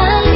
I